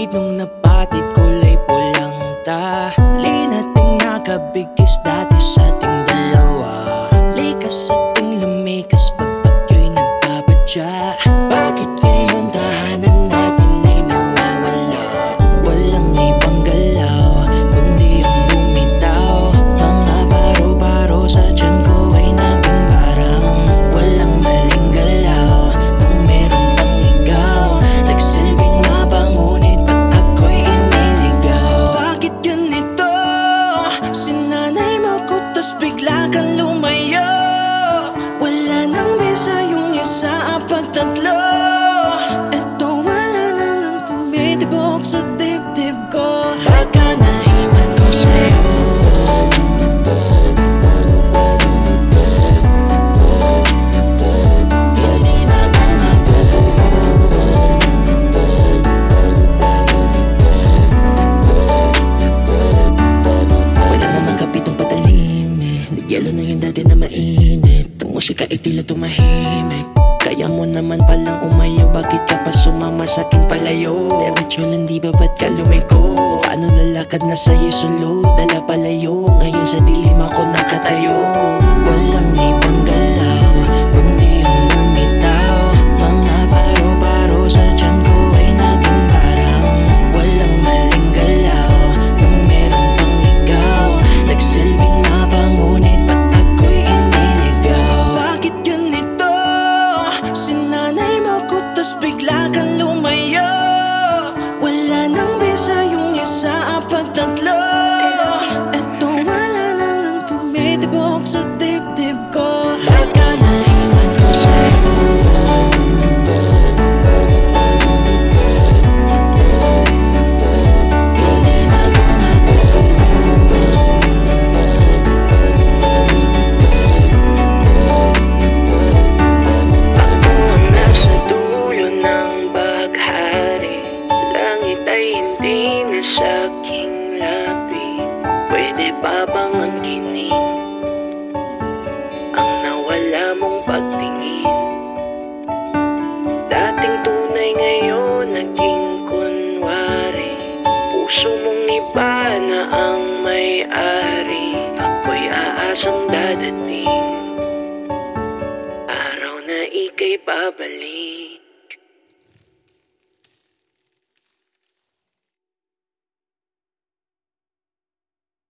Napatid nung napatid kulay pulang ta Linating nakabigis dati sa ating dalawa. Likas ating lumikas pag bagyo'y nagbabadya Bakit musika ay tila tumahimik. Kaya mo naman palang umayaw. Bakit ka pa sumama sa akin palayo? Diretso lang di ba ba't ka lumiko? Paano lalakad na sa'yo sulod Dala palayo. Ngayon sa dilim ako nakatayo Wala nang bisa yung isa, apat, Eto wala na nang tumitibok sa dibdib ko. Baka na saking labi Pwede pa bang angkinin Ang nawala mong pagtingin. Dating tunay ngayon naging kunwari Puso mong iba na ang may-ari. Ako'y aasang dadating. Araw na ika'y babalik